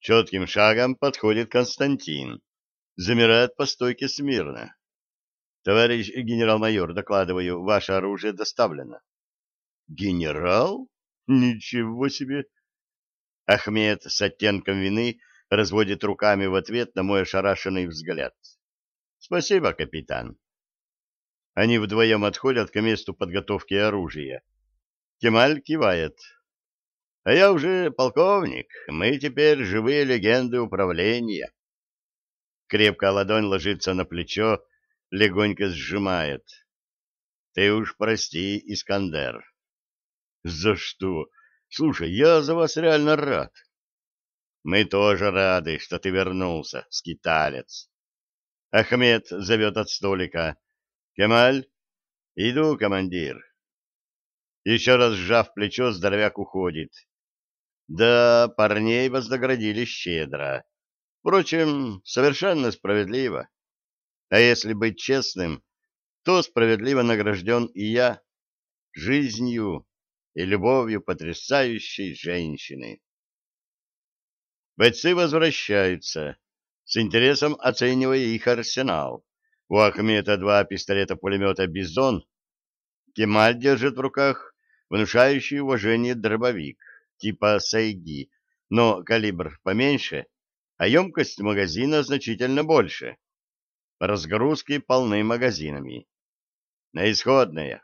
Четким шагом подходит Константин. Замирает по стойке смирно. Товарищ генерал-майор, докладываю, ваше оружие доставлено. Генерал? Ничего себе! Ахмед с оттенком вины разводит руками в ответ на мой ошарашенный взгляд. Спасибо, капитан. Они вдвоем отходят к месту подготовки оружия. Кемаль кивает. А я уже полковник, мы теперь живые легенды управления. Крепкая ладонь ложится на плечо, легонько сжимает. Ты уж прости, Искандер. За что? Слушай, я за вас реально рад. Мы тоже рады, что ты вернулся, скиталец. Ахмед зовет от столика. Кемаль? Иду, командир. Еще раз сжав плечо, здоровяк уходит. Да, парней вознаградили щедро. Впрочем, совершенно справедливо. А если быть честным, то справедливо награжден и я жизнью и любовью потрясающей женщины. Бойцы возвращаются, с интересом оценивая их арсенал. У Ахмета два пистолета-пулемета «Бизон». Кемаль держит в руках внушающий уважение дробовик типа «Сайги», но калибр поменьше, а емкость магазина значительно больше. Разгрузки полны магазинами. На исходное.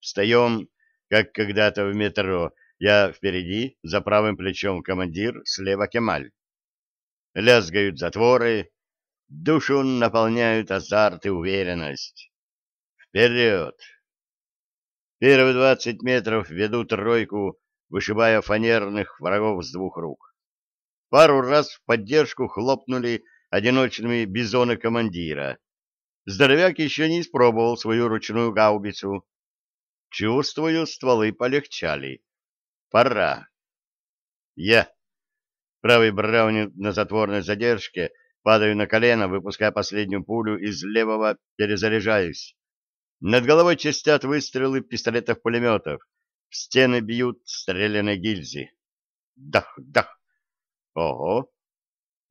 Встаем, как когда-то в метро. Я впереди, за правым плечом командир, слева Кемаль. Лязгают затворы, душу наполняют азарт и уверенность. Вперед! Первые двадцать метров ведут тройку, вышибая фанерных врагов с двух рук. Пару раз в поддержку хлопнули одиночными бизоны командира. Здоровяк еще не испробовал свою ручную гаубицу. Чувствую, стволы полегчали. Пора. Я. Правый браунинг на затворной задержке. Падаю на колено, выпуская последнюю пулю из левого, перезаряжаюсь. Над головой частят выстрелы пистолетов-пулеметов. В стены бьют стрелянные гильзы. Дах, дах. Ого.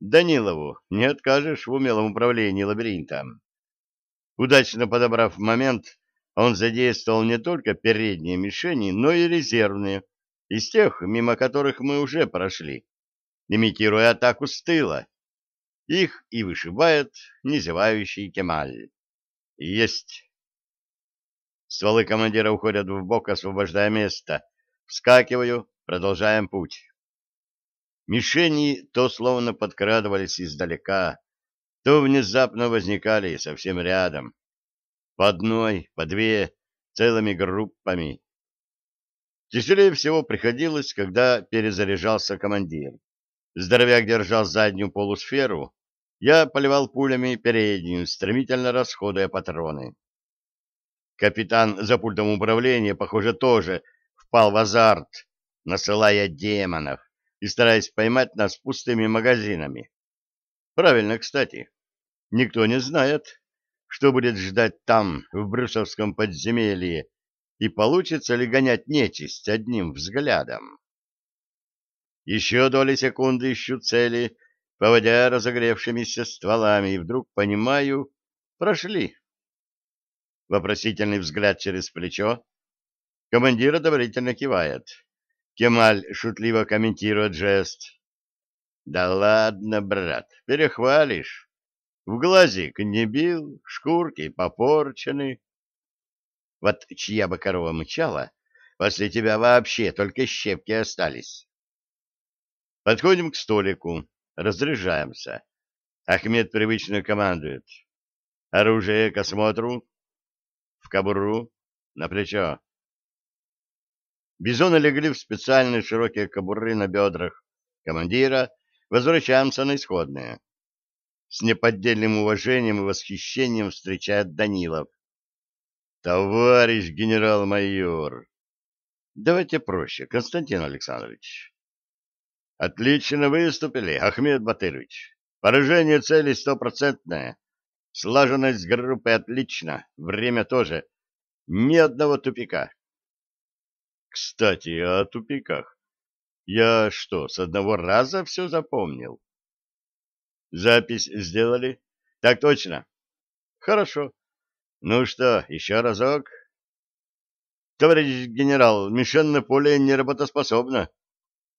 Данилову не откажешь в умелом управлении лабиринтом. Удачно подобрав момент, он задействовал не только передние мишени, но и резервные, из тех, мимо которых мы уже прошли, имитируя атаку с тыла. Их и вышибает незевающий Кемаль. Есть. Стволы командира уходят в бок, освобождая место. Вскакиваю, продолжаем путь. Мишени то словно подкрадывались издалека, то внезапно возникали совсем рядом по одной, по две, целыми группами. Тяжелее всего приходилось, когда перезаряжался командир. Здоровяк держал заднюю полусферу, я поливал пулями переднюю, стремительно расходуя патроны. Капитан за пультом управления, похоже, тоже впал в азарт, насылая демонов и стараясь поймать нас пустыми магазинами. Правильно, кстати. Никто не знает, что будет ждать там, в брюсовском подземелье, и получится ли гонять нечисть одним взглядом. Еще доли секунды ищу цели, поводя разогревшимися стволами, и вдруг понимаю, прошли. Вопросительный взгляд через плечо. Командир одобрительно кивает. Кемаль шутливо комментирует жест. «Да ладно, брат, перехвалишь. В глазик не бил, шкурки попорчены. Вот чья бы корова мычала, после тебя вообще только щепки остались. Подходим к столику, разряжаемся. Ахмед привычно командует. Оружие к осмотру, в кобуру, на плечо. Бизоны легли в специальные широкие кобуры на бедрах командира, возвращаемся на исходные с неподдельным уважением и восхищением встречает Данилов. Товарищ генерал-майор! Давайте проще, Константин Александрович. Отлично выступили, Ахмед Батырович. Поражение цели стопроцентное. Слаженность группы отлично, время тоже. Ни одного тупика. Кстати, о тупиках. Я что, с одного раза все запомнил? Запись сделали? Так точно. Хорошо. Ну что, еще разок? Товарищ генерал, мишенное поле неработоспособно.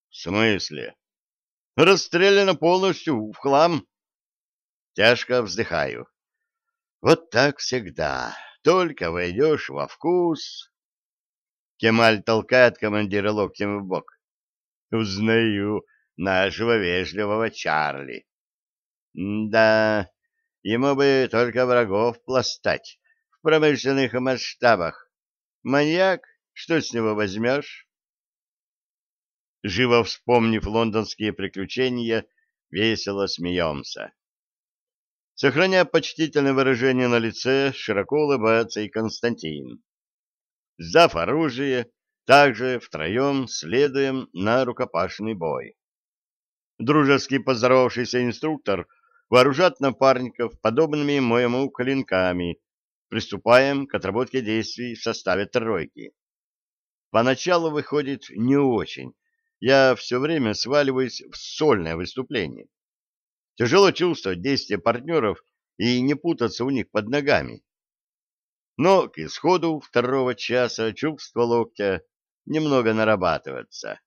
В смысле? Расстреляно полностью, в хлам. Тяжко вздыхаю. Вот так всегда. Только войдешь во вкус. Кемаль толкает командира локтем в бок. Узнаю нашего вежливого Чарли. Да, ему бы только врагов пластать в промышленных масштабах. Маньяк, что с него возьмешь? Живо вспомнив лондонские приключения, весело смеемся. Сохраняя почтительное выражение на лице, широко улыбается и Константин. Сдав оружие, также втроем следуем на рукопашный бой. Дружески поздоровавшийся инструктор вооружат напарников подобными моему клинками. Приступаем к отработке действий в составе тройки. Поначалу выходит не очень. Я все время сваливаюсь в сольное выступление. Тяжело чувствовать действия партнеров и не путаться у них под ногами. Но к исходу второго часа чувство локтя немного нарабатывается.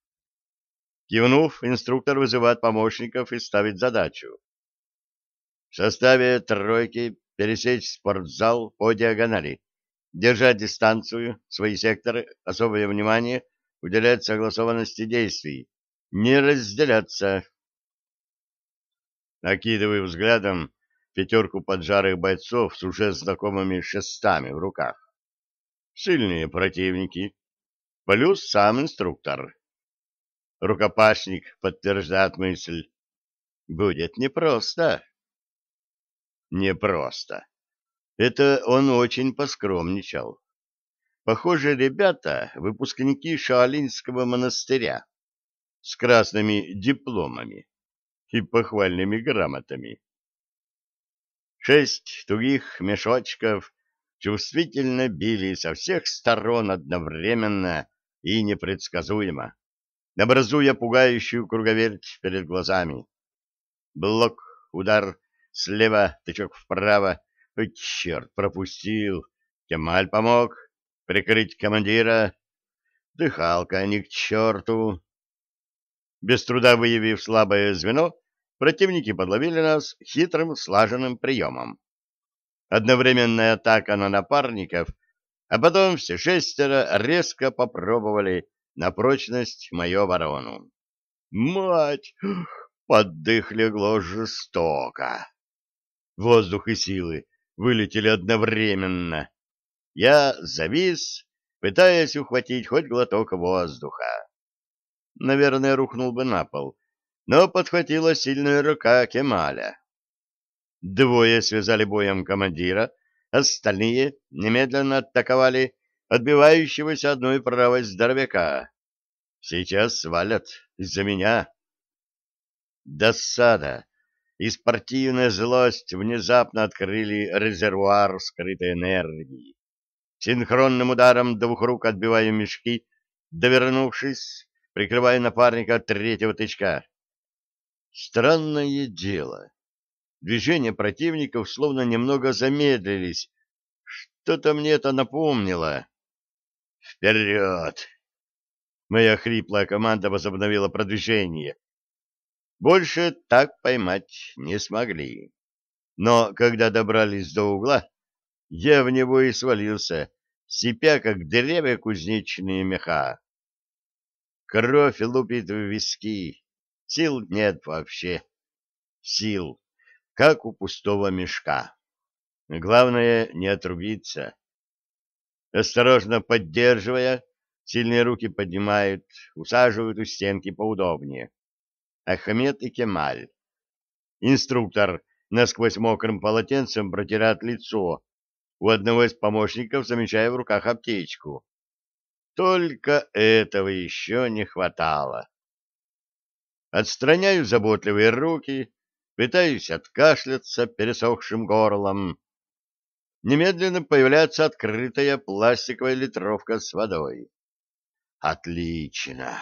Кивнув, инструктор вызывает помощников и ставит задачу. В составе тройки пересечь спортзал по диагонали, держать дистанцию, свои секторы, особое внимание уделять согласованности действий, не разделяться, окидывая взглядом пятерку поджарых бойцов с уже знакомыми шестами в руках. Сильные противники, плюс сам инструктор. Рукопашник подтверждает мысль. Будет непросто. Непросто. Это он очень поскромничал. Похоже, ребята — выпускники Шаолинского монастыря с красными дипломами и похвальными грамотами. Шесть тугих мешочков чувствительно били со всех сторон одновременно и непредсказуемо, образуя пугающую круговерть перед глазами. Блок, удар, слева, тычок вправо. Ой, черт, пропустил. Кемаль помог. Прикрыть командира. Дыхалка ни к черту. Без труда выявив слабое звено, противники подловили нас хитрым слаженным приемом. Одновременная атака на напарников, а потом все шестеро резко попробовали на прочность мою оборону. Мать! Под дых легло жестоко. Воздух и силы вылетели одновременно. Я завис, пытаясь ухватить хоть глоток воздуха. Наверное, рухнул бы на пол, но подхватила сильная рука Кемаля. Двое связали боем командира, остальные немедленно атаковали отбивающегося одной правой здоровяка. Сейчас свалят из-за меня. Досада и спортивная злость внезапно открыли резервуар скрытой энергии. Синхронным ударом двух рук отбиваю мешки, довернувшись, прикрывая напарника от третьего тычка. Странное дело. Движения противников словно немного замедлились. Что-то мне это напомнило. «Вперед!» Моя хриплая команда возобновила продвижение. Больше так поймать не смогли. Но когда добрались до угла, я в него и свалился, сипя, как деревья кузнечные меха. Кровь лупит в виски, Сил нет вообще. Сил, как у пустого мешка. Главное не отрубиться. Осторожно поддерживая, сильные руки поднимают, усаживают у стенки поудобнее. Ахмед и Кемаль. Инструктор насквозь мокрым полотенцем протирает лицо. У одного из помощников замечая в руках аптечку. Только этого еще не хватало. Отстраняю заботливые руки, пытаюсь откашляться пересохшим горлом. Немедленно появляется открытая пластиковая литровка с водой. Отлично.